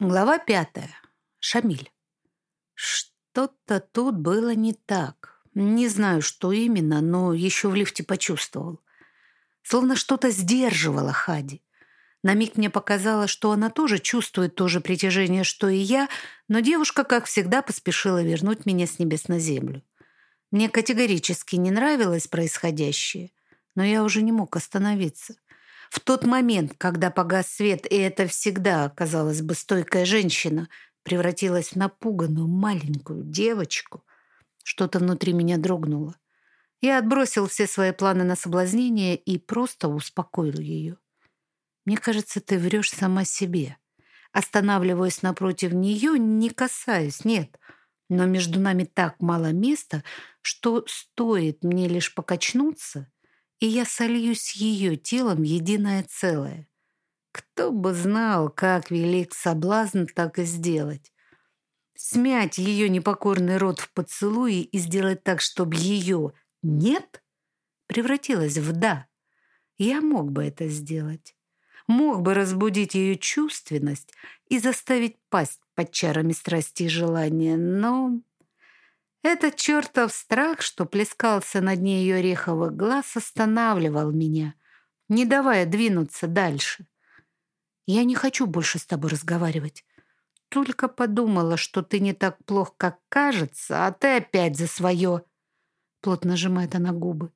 Глава пятая. Шамиль. Что-то тут было не так. Не знаю, что именно, но еще в лифте почувствовал. Словно что-то сдерживало Хади. На миг мне показалось, что она тоже чувствует то же притяжение, что и я, но девушка, как всегда, поспешила вернуть меня с небес на землю. Мне категорически не нравилось происходящее, но я уже не мог остановиться. В тот момент, когда погас свет, и это всегда, казалось бы, стойкая женщина, превратилась в напуганную маленькую девочку, что-то внутри меня дрогнуло. Я отбросил все свои планы на соблазнение и просто успокоил ее. «Мне кажется, ты врешь сама себе». Останавливаясь напротив нее, не касаюсь, нет. Но между нами так мало места, что стоит мне лишь покачнуться, и я сольюсь ее телом единое целое. Кто бы знал, как велик соблазн так и сделать. Смять ее непокорный рот в поцелуи и сделать так, чтобы ее «нет» превратилось в «да». Я мог бы это сделать. Мог бы разбудить ее чувственность и заставить пасть под чарами страсти и желания, но этот чертов страх, что плескался на дне ее ореховых глаз, останавливал меня, не давая двинуться дальше. «Я не хочу больше с тобой разговаривать. Только подумала, что ты не так плох, как кажется, а ты опять за свое...» Плотно сжимает она губы.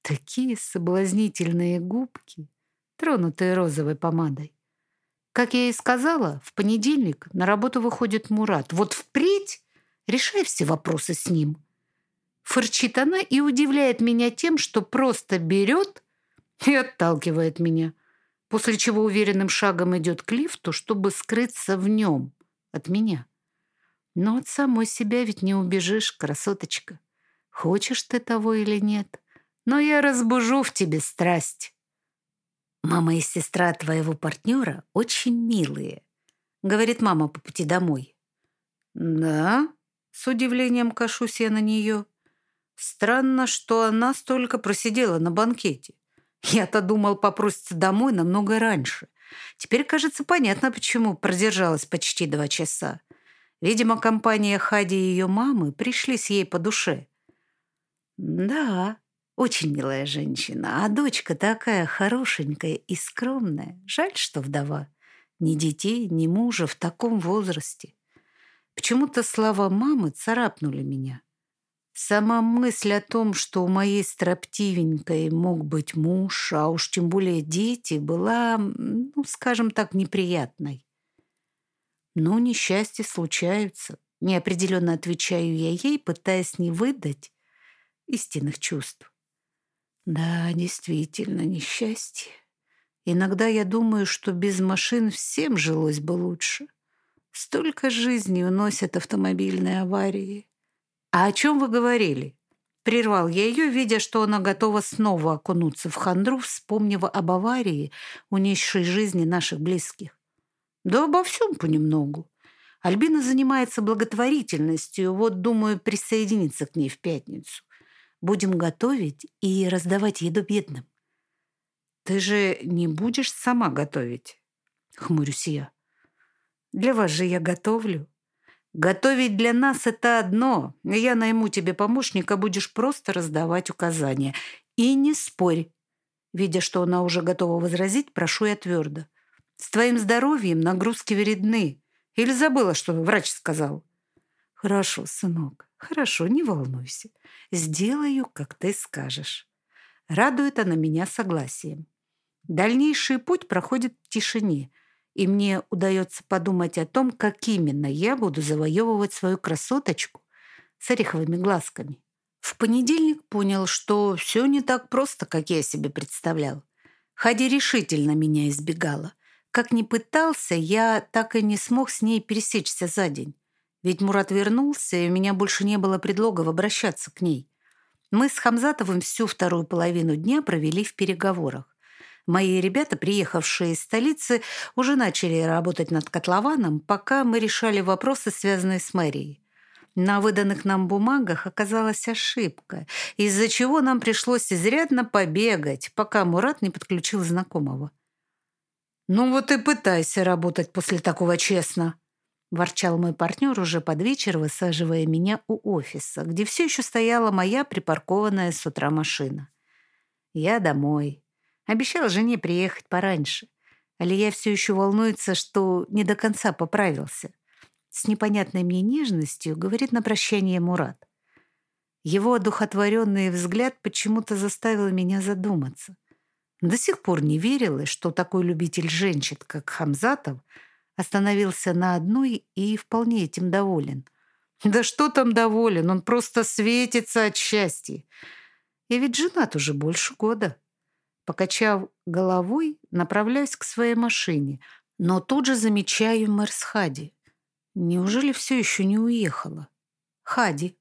Такие соблазнительные губки, тронутые розовой помадой. Как я и сказала, в понедельник на работу выходит Мурат. Вот впредь Решай все вопросы с ним. Фырчит она и удивляет меня тем, что просто берет и отталкивает меня, после чего уверенным шагом идет к лифту, чтобы скрыться в нем от меня. Но от самой себя ведь не убежишь, красоточка. Хочешь ты того или нет, но я разбужу в тебе страсть. Мама и сестра твоего партнера очень милые, говорит мама по пути домой. Да, с удивлением кашусь я на нее. Странно, что она столько просидела на банкете. Я-то думал попроситься домой намного раньше. Теперь, кажется, понятно, почему продержалась почти два часа. Видимо, компания Хади и ее мамы пришли с ей по душе. Да, очень милая женщина, а дочка такая хорошенькая и скромная. Жаль, что вдова. Ни детей, ни мужа в таком возрасте. Почему-то слова мамы царапнули меня. Сама мысль о том, что у моей строптивенькой мог быть муж, а уж тем более дети, была, ну, скажем так, неприятной. Но несчастья случаются. Неопределенно отвечаю я ей, пытаясь не выдать истинных чувств. Да, действительно, несчастье. Иногда я думаю, что без машин всем жилось бы лучше. Столько жизней уносят автомобильные аварии. А о чем вы говорили? Прервал я ее, видя, что она готова снова окунуться в хандру, вспомнив об аварии, унесшей жизни наших близких. Да обо всем понемногу. Альбина занимается благотворительностью, вот думаю присоединиться к ней в пятницу. Будем готовить и раздавать еду бедным. Ты же не будешь сама готовить? Хмурюсь я. Для вас же я готовлю. Готовить для нас — это одно. Я найму тебе помощника, будешь просто раздавать указания. И не спорь. Видя, что она уже готова возразить, прошу я твердо. С твоим здоровьем нагрузки вредны. Или забыла, что врач сказал? Хорошо, сынок, хорошо, не волнуйся. Сделаю, как ты скажешь. Радует она меня согласием. Дальнейший путь проходит в тишине — и мне удается подумать о том, как именно я буду завоевывать свою красоточку с ореховыми глазками. В понедельник понял, что все не так просто, как я себе представлял. Хади решительно меня избегала. Как ни пытался, я так и не смог с ней пересечься за день. Ведь Мурат вернулся, и у меня больше не было предлогов обращаться к ней. Мы с Хамзатовым всю вторую половину дня провели в переговорах. Мои ребята, приехавшие из столицы, уже начали работать над котлованом, пока мы решали вопросы, связанные с мэрией. На выданных нам бумагах оказалась ошибка, из-за чего нам пришлось изрядно побегать, пока Мурат не подключил знакомого. «Ну вот и пытайся работать после такого честно», – ворчал мой партнер уже под вечер, высаживая меня у офиса, где все еще стояла моя припаркованная с утра машина. Я домой. Обещала жене приехать пораньше. Алия все еще волнуется, что не до конца поправился. С непонятной мне нежностью говорит на прощание Мурат. Его одухотворенный взгляд почему-то заставил меня задуматься. До сих пор не верилось, что такой любитель женщин, как Хамзатов, остановился на одной и вполне этим доволен. Да что там доволен, он просто светится от счастья. Я ведь женат уже больше года. Покачав головой, направляюсь к своей машине, но тут же замечаю Мэрс Хади. Неужели все еще не уехала? Хади.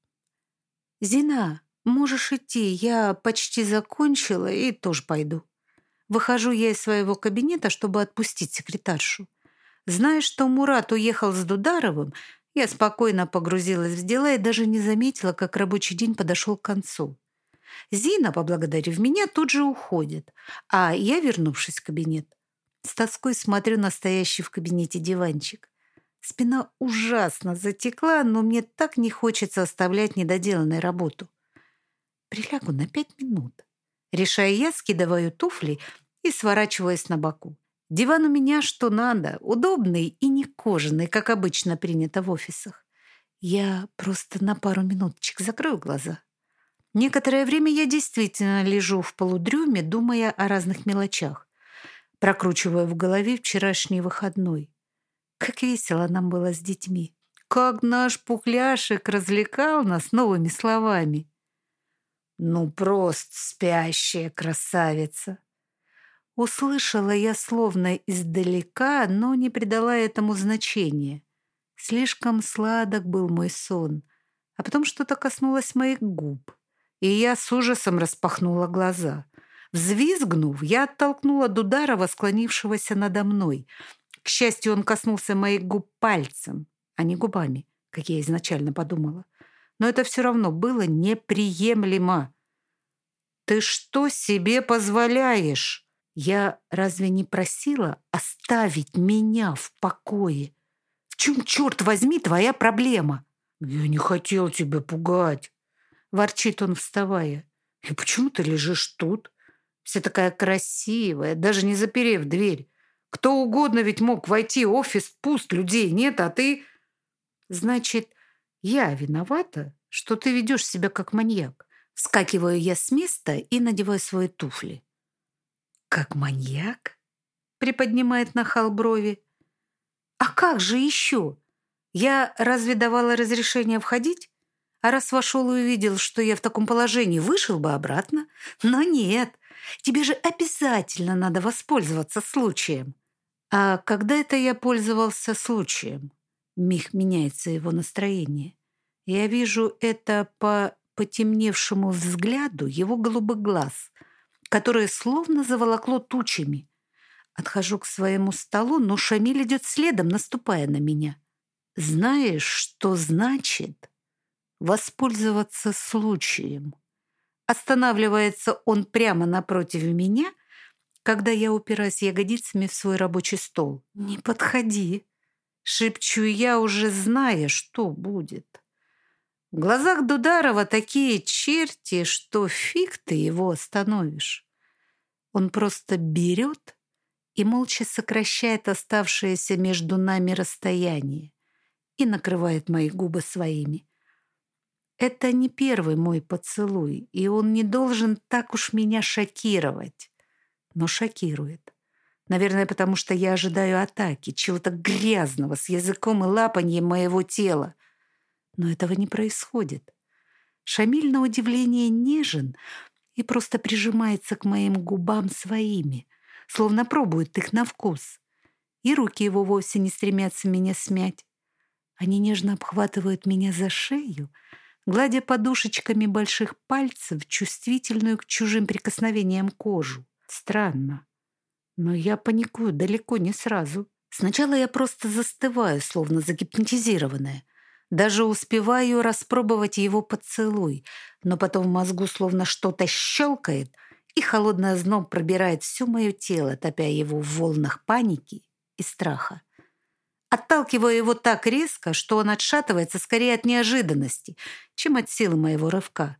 «Зина, можешь идти, я почти закончила и тоже пойду». Выхожу я из своего кабинета, чтобы отпустить секретаршу. Зная, что Мурат уехал с Дударовым, я спокойно погрузилась в дела и даже не заметила, как рабочий день подошел к концу. Зина, поблагодарив меня, тут же уходит, а я, вернувшись в кабинет, с тоской смотрю на стоящий в кабинете диванчик. Спина ужасно затекла, но мне так не хочется оставлять недоделанной работу. Прилягу на пять минут. Решая я, скидываю туфли и сворачиваюсь на боку. Диван у меня что надо, удобный и не кожаный, как обычно принято в офисах. Я просто на пару минуточек закрою глаза. Некоторое время я действительно лежу в полудрюме, думая о разных мелочах. Прокручиваю в голове вчерашний выходной. Как весело нам было с детьми. Как наш пухляшек развлекал нас новыми словами. Ну, просто спящая красавица. Услышала я словно издалека, но не придала этому значения. Слишком сладок был мой сон, а потом что-то коснулось моих губ, и я с ужасом распахнула глаза. Взвизгнув, я оттолкнула Дударова, склонившегося надо мной. К счастью, он коснулся моих губ пальцем, а не губами, как я изначально подумала но это все равно было неприемлемо. «Ты что себе позволяешь? Я разве не просила оставить меня в покое? В чем, черт возьми, твоя проблема?» «Я не хотел тебя пугать», — ворчит он, вставая. «И почему ты лежишь тут? Вся такая красивая, даже не заперев дверь. Кто угодно ведь мог войти, офис пуст, людей нет, а ты...» «Значит, я виновата, что ты ведешь себя как маньяк. Вскакиваю я с места и надеваю свои туфли. Как маньяк? Приподнимает нахал брови. А как же еще? Я разве давала разрешение входить? А раз вошел и увидел, что я в таком положении, вышел бы обратно? Но нет, тебе же обязательно надо воспользоваться случаем. А когда это я пользовался случаем? Миг меняется его настроение. Я вижу это по потемневшему взгляду его голубых глаз, которые словно заволокло тучами. Отхожу к своему столу, но Шамиль идет следом, наступая на меня. Знаешь, что значит воспользоваться случаем? Останавливается он прямо напротив меня, когда я упираюсь ягодицами в свой рабочий стол. «Не подходи!» Шепчу я, уже зная, что будет. В глазах Дударова такие черти, что фиг ты его остановишь. Он просто берет и молча сокращает оставшееся между нами расстояние и накрывает мои губы своими. Это не первый мой поцелуй, и он не должен так уж меня шокировать, но шокирует. Наверное, потому что я ожидаю атаки, чего-то грязного с языком и лапаньем моего тела. Но этого не происходит. Шамиль, на удивление, нежен и просто прижимается к моим губам своими, словно пробует их на вкус. И руки его вовсе не стремятся меня смять. Они нежно обхватывают меня за шею, гладя подушечками больших пальцев чувствительную к чужим прикосновениям кожу. Странно. Но я паникую далеко не сразу. Сначала я просто застываю, словно загипнотизированная. Даже успеваю распробовать его поцелуй, но потом в мозгу словно что-то щелкает, и холодный озноб пробирает все мое тело, топя его в волнах паники и страха. Отталкиваю его так резко, что он отшатывается скорее от неожиданности, чем от силы моего рывка.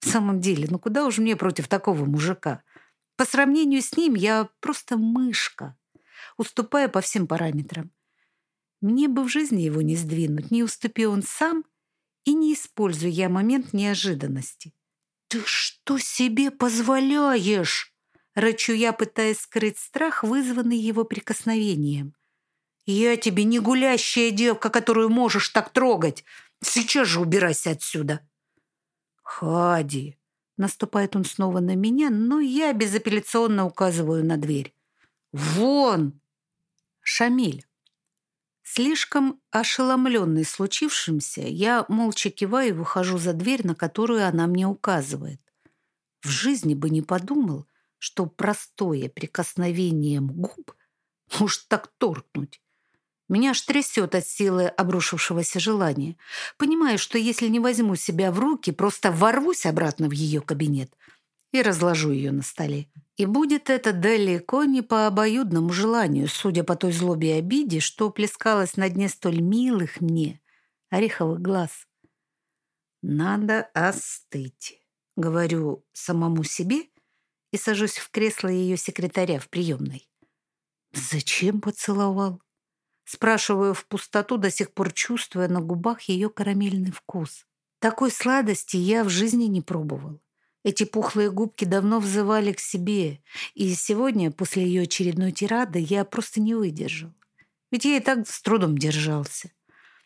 В самом деле, ну куда уж мне против такого мужика? По сравнению с ним я просто мышка, уступая по всем параметрам. Мне бы в жизни его не сдвинуть, не уступи он сам и не используя я момент неожиданности. «Ты что себе позволяешь?» Рычу я, пытаясь скрыть страх, вызванный его прикосновением. «Я тебе не гулящая девка, которую можешь так трогать. Сейчас же убирайся отсюда!» «Хади!» Наступает он снова на меня, но я безапелляционно указываю на дверь. «Вон!» «Шамиль!» Слишком ошеломленный случившимся, я молча киваю и выхожу за дверь, на которую она мне указывает. В жизни бы не подумал, что простое прикосновением губ может так торкнуть. Меня аж трясет от силы обрушившегося желания. Понимаю, что если не возьму себя в руки, просто ворвусь обратно в ее кабинет и разложу ее на столе. И будет это далеко не по обоюдному желанию, судя по той злобе и обиде, что плескалось на дне столь милых мне ореховых глаз. «Надо остыть», — говорю самому себе и сажусь в кресло ее секретаря в приемной. «Зачем поцеловал?» Спрашиваю в пустоту, до сих пор чувствуя на губах ее карамельный вкус. Такой сладости я в жизни не пробовал. Эти пухлые губки давно взывали к себе, и сегодня, после ее очередной тирады, я просто не выдержал. Ведь я и так с трудом держался.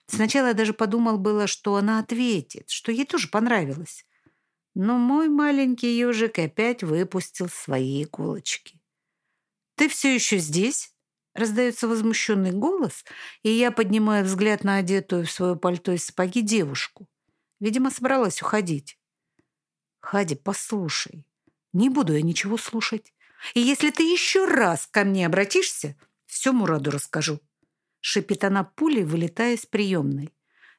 Сначала я даже подумал было, что она ответит, что ей тоже понравилось. Но мой маленький ежик опять выпустил свои иголочки. «Ты все еще здесь?» Раздается возмущенный голос, и я поднимаю взгляд на одетую в свое пальто и сапоги девушку. Видимо, собралась уходить. «Хади, послушай. Не буду я ничего слушать. И если ты еще раз ко мне обратишься, все Мураду расскажу». Шипит она пулей, вылетая из приемной.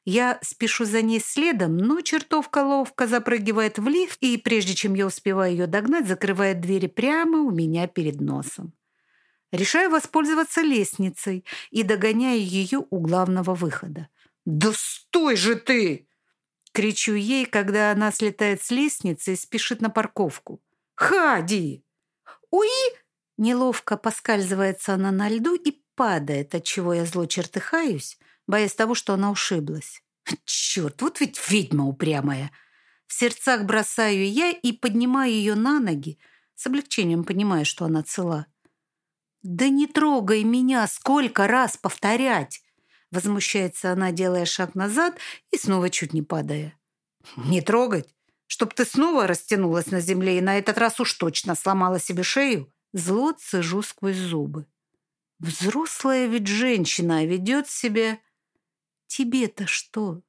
Я спешу за ней следом, но чертовка ловко запрыгивает в лифт и, прежде чем я успеваю ее догнать, закрывает двери прямо у меня перед носом. Решаю воспользоваться лестницей и догоняю ее у главного выхода. «Да стой же ты!» Кричу ей, когда она слетает с лестницы и спешит на парковку. «Хади!» «Уи!» Неловко поскальзывается она на льду и падает, от чего я зло чертыхаюсь, боясь того, что она ушиблась. «Черт, вот ведь ведьма упрямая!» В сердцах бросаю я и поднимаю ее на ноги, с облегчением понимая, что она цела. «Да не трогай меня! Сколько раз повторять!» Возмущается она, делая шаг назад и снова чуть не падая. «Не трогать? Чтоб ты снова растянулась на земле и на этот раз уж точно сломала себе шею?» Зло цежу сквозь зубы. «Взрослая ведь женщина ведет себя...» «Тебе-то что?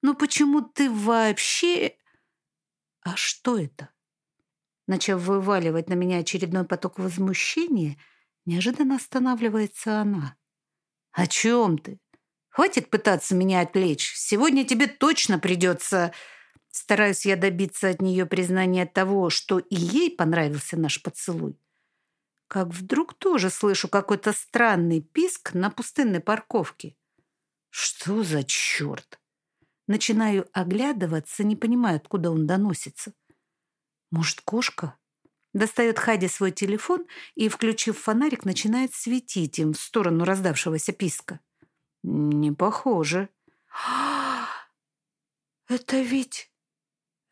Ну почему ты вообще...» «А что это?» Начав вываливать на меня очередной поток возмущения, Неожиданно останавливается она. «О чем ты? Хватит пытаться меня отвлечь. Сегодня тебе точно придется...» Стараюсь я добиться от нее признания того, что и ей понравился наш поцелуй. Как вдруг тоже слышу какой-то странный писк на пустынной парковке. Что за черт? Начинаю оглядываться, не понимая, откуда он доносится. Может, кошка? Достает Хади свой телефон и, включив фонарик, начинает светить им в сторону раздавшегося писка. Не похоже. Это ведь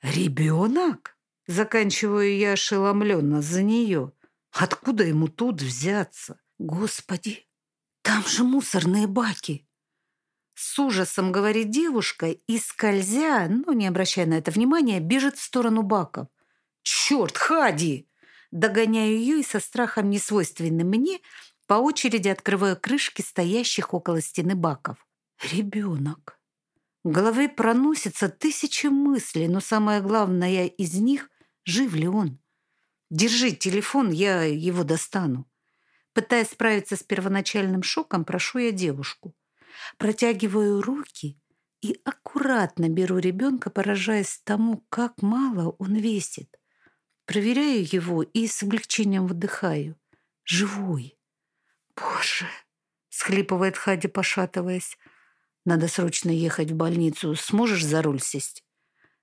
ребенок? Заканчиваю я ошеломленно за нее. Откуда ему тут взяться? Господи, там же мусорные баки. С ужасом говорит девушка и, скользя, но не обращая на это внимания, бежит в сторону баков. «Черт, Хади!» Догоняю ее и со страхом, несвойственным мне, по очереди открываю крышки стоящих около стены баков. Ребенок. В голове проносятся тысячи мыслей, но самое главное из них — жив ли он? Держи телефон, я его достану. Пытаясь справиться с первоначальным шоком, прошу я девушку. Протягиваю руки и аккуратно беру ребенка, поражаясь тому, как мало он весит. Проверяю его и с облегчением выдыхаю. Живой. Боже, схлипывает Хади, пошатываясь. Надо срочно ехать в больницу. Сможешь за руль сесть?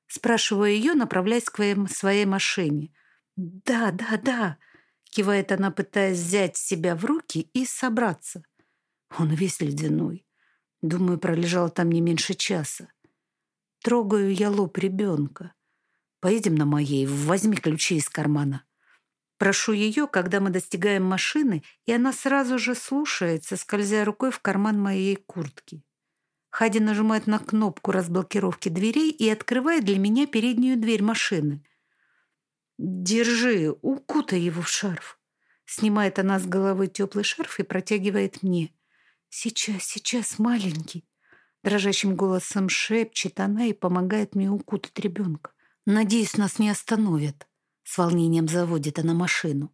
Спрашиваю ее, направляясь к своей машине. «Да, да, да», — кивает она, пытаясь взять себя в руки и собраться. Он весь ледяной. Думаю, пролежал там не меньше часа. Трогаю я лоб ребенка. Поедем на моей, возьми ключи из кармана. Прошу ее, когда мы достигаем машины, и она сразу же слушается, скользя рукой в карман моей куртки. Хади нажимает на кнопку разблокировки дверей и открывает для меня переднюю дверь машины. «Держи, укутай его в шарф». Снимает она с головы теплый шарф и протягивает мне. «Сейчас, сейчас, маленький». Дрожащим голосом шепчет она и помогает мне укутать ребенка. Надеюсь, нас не остановят. С волнением заводит она машину.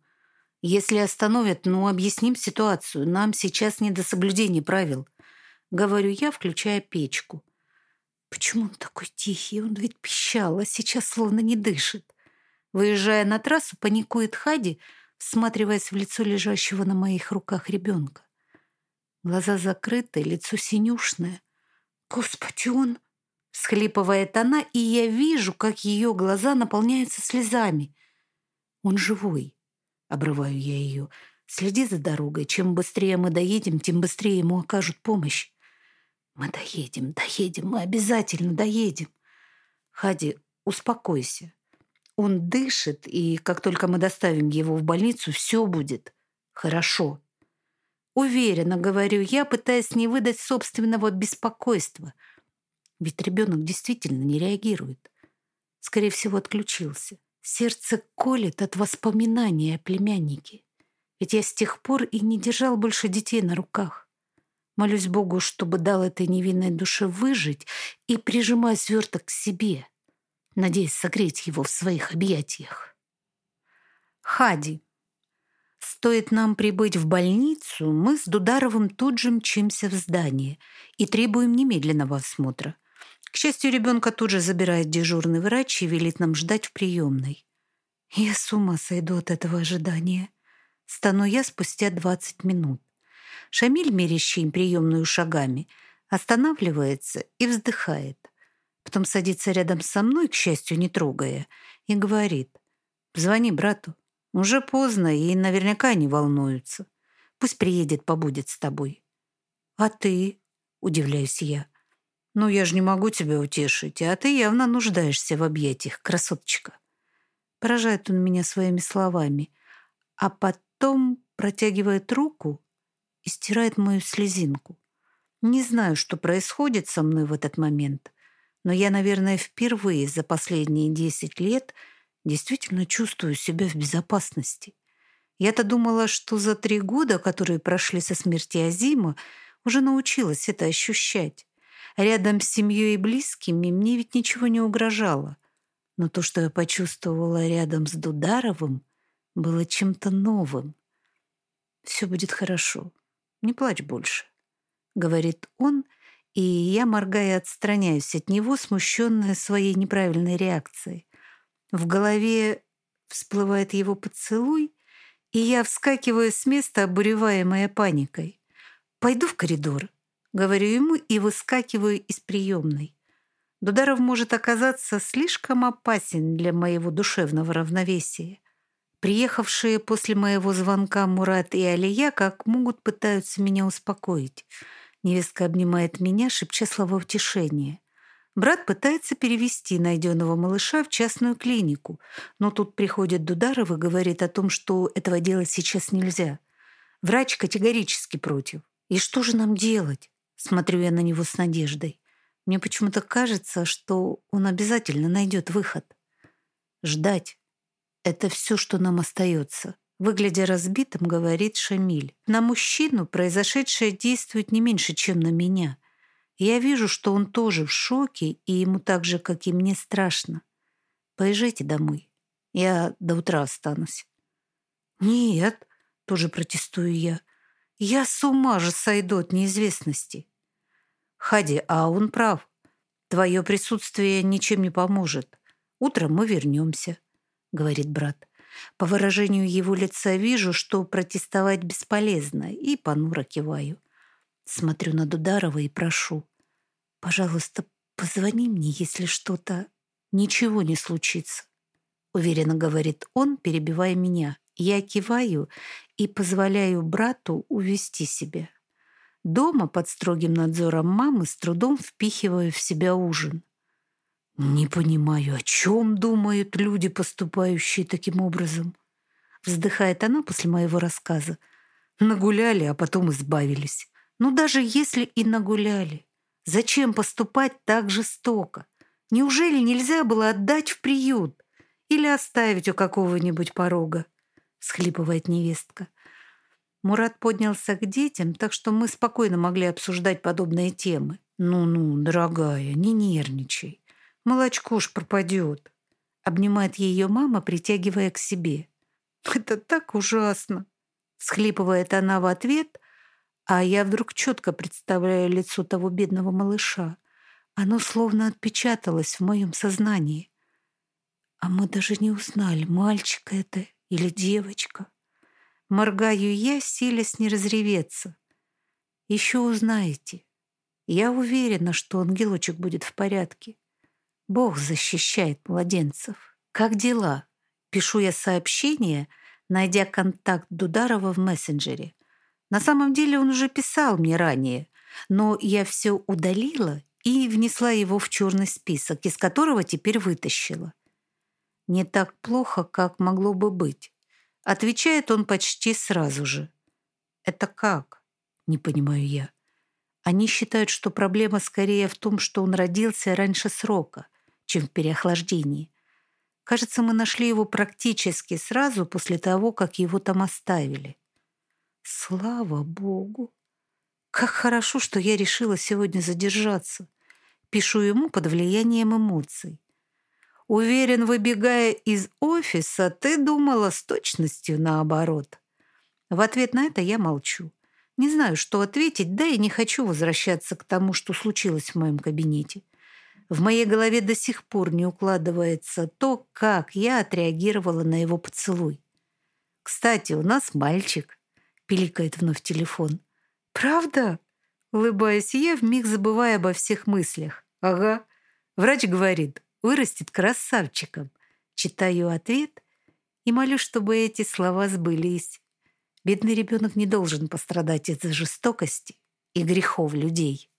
Если остановят, ну, объясним ситуацию. Нам сейчас не до соблюдения правил. Говорю я, включая печку. Почему он такой тихий? Он ведь пищал, а сейчас словно не дышит. Выезжая на трассу, паникует Хади, всматриваясь в лицо лежащего на моих руках ребенка. Глаза закрыты, лицо синюшное. Господи, он... Схлипывает она, и я вижу, как ее глаза наполняются слезами. Он живой. Обрываю я ее. Следи за дорогой. Чем быстрее мы доедем, тем быстрее ему окажут помощь. Мы доедем, доедем, мы обязательно доедем. Хади, успокойся. Он дышит, и как только мы доставим его в больницу, все будет хорошо. Уверенно говорю я, пытаясь не выдать собственного беспокойства – ведь ребенок действительно не реагирует. Скорее всего, отключился. Сердце колет от воспоминания о племяннике. Ведь я с тех пор и не держал больше детей на руках. Молюсь Богу, чтобы дал этой невинной душе выжить и прижимая сверток к себе, надеясь согреть его в своих объятиях. Хади. Стоит нам прибыть в больницу, мы с Дударовым тут же мчимся в здание и требуем немедленного осмотра. К счастью, ребенка тут же забирает дежурный врач и велит нам ждать в приемной. Я с ума сойду от этого ожидания. Стану я спустя 20 минут. Шамиль, мерящий приемную шагами, останавливается и вздыхает. Потом садится рядом со мной, к счастью, не трогая, и говорит, «Звони брату. Уже поздно, и наверняка они волнуются. Пусть приедет, побудет с тобой». «А ты?» — удивляюсь я. «Ну, я же не могу тебя утешить, а ты явно нуждаешься в объятиях, красоточка». Поражает он меня своими словами, а потом протягивает руку и стирает мою слезинку. Не знаю, что происходит со мной в этот момент, но я, наверное, впервые за последние десять лет действительно чувствую себя в безопасности. Я-то думала, что за три года, которые прошли со смерти Азима, уже научилась это ощущать. Рядом с семьей и близкими мне ведь ничего не угрожало. Но то, что я почувствовала рядом с Дударовым, было чем-то новым. «Все будет хорошо. Не плачь больше», — говорит он, и я, моргая, отстраняюсь от него, смущенная своей неправильной реакцией. В голове всплывает его поцелуй, и я вскакиваю с места, обуреваемая паникой. «Пойду в коридор», Говорю ему и выскакиваю из приемной. Дударов может оказаться слишком опасен для моего душевного равновесия. Приехавшие после моего звонка Мурат и Алия как могут пытаются меня успокоить. Невестка обнимает меня, шепча слова утешения. Брат пытается перевести найденного малыша в частную клинику, но тут приходит Дударов и говорит о том, что этого делать сейчас нельзя. Врач категорически против. И что же нам делать? Смотрю я на него с надеждой. Мне почему-то кажется, что он обязательно найдет выход. Ждать — это все, что нам остается. Выглядя разбитым, говорит Шамиль. На мужчину произошедшее действует не меньше, чем на меня. Я вижу, что он тоже в шоке, и ему так же, как и мне, страшно. Поезжайте домой. Я до утра останусь. Нет, тоже протестую я. Я с ума же сойду от неизвестности. Хади, а он прав. Твое присутствие ничем не поможет. Утром мы вернемся. говорит брат. По выражению его лица вижу, что протестовать бесполезно, и понуро киваю. Смотрю на Дударова и прошу. «Пожалуйста, позвони мне, если что-то... Ничего не случится», — уверенно говорит он, перебивая меня. Я киваю и позволяю брату увести себя. Дома под строгим надзором мамы с трудом впихиваю в себя ужин. Не понимаю, о чем думают люди, поступающие таким образом. Вздыхает она после моего рассказа. Нагуляли, а потом избавились. Ну даже если и нагуляли, зачем поступать так жестоко? Неужели нельзя было отдать в приют или оставить у какого-нибудь порога? Схлипывает невестка. Мурат поднялся к детям, так что мы спокойно могли обсуждать подобные темы. «Ну-ну, дорогая, не нервничай. Молочко ж пропадет», — обнимает ее мама, притягивая к себе. «Это так ужасно!» — схлипывает она в ответ, а я вдруг четко представляю лицо того бедного малыша. Оно словно отпечаталось в моем сознании. А мы даже не узнали, мальчик это или девочка. Моргаю я, силясь не разреветься. Еще узнаете. Я уверена, что ангелочек будет в порядке. Бог защищает младенцев. Как дела? Пишу я сообщение, найдя контакт Дударова в мессенджере. На самом деле он уже писал мне ранее, но я все удалила и внесла его в черный список, из которого теперь вытащила. Не так плохо, как могло бы быть. Отвечает он почти сразу же. «Это как?» — не понимаю я. Они считают, что проблема скорее в том, что он родился раньше срока, чем в переохлаждении. Кажется, мы нашли его практически сразу после того, как его там оставили. Слава Богу! Как хорошо, что я решила сегодня задержаться. Пишу ему под влиянием эмоций. Уверен, выбегая из офиса, ты думала с точностью наоборот. В ответ на это я молчу. Не знаю, что ответить, да и не хочу возвращаться к тому, что случилось в моем кабинете. В моей голове до сих пор не укладывается то, как я отреагировала на его поцелуй. «Кстати, у нас мальчик», — пиликает вновь телефон. «Правда?» — улыбаюсь я, вмиг забывая обо всех мыслях. «Ага». Врач говорит, вырастет красавчиком. Читаю ответ и молю, чтобы эти слова сбылись. Бедный ребенок не должен пострадать из-за жестокости и грехов людей.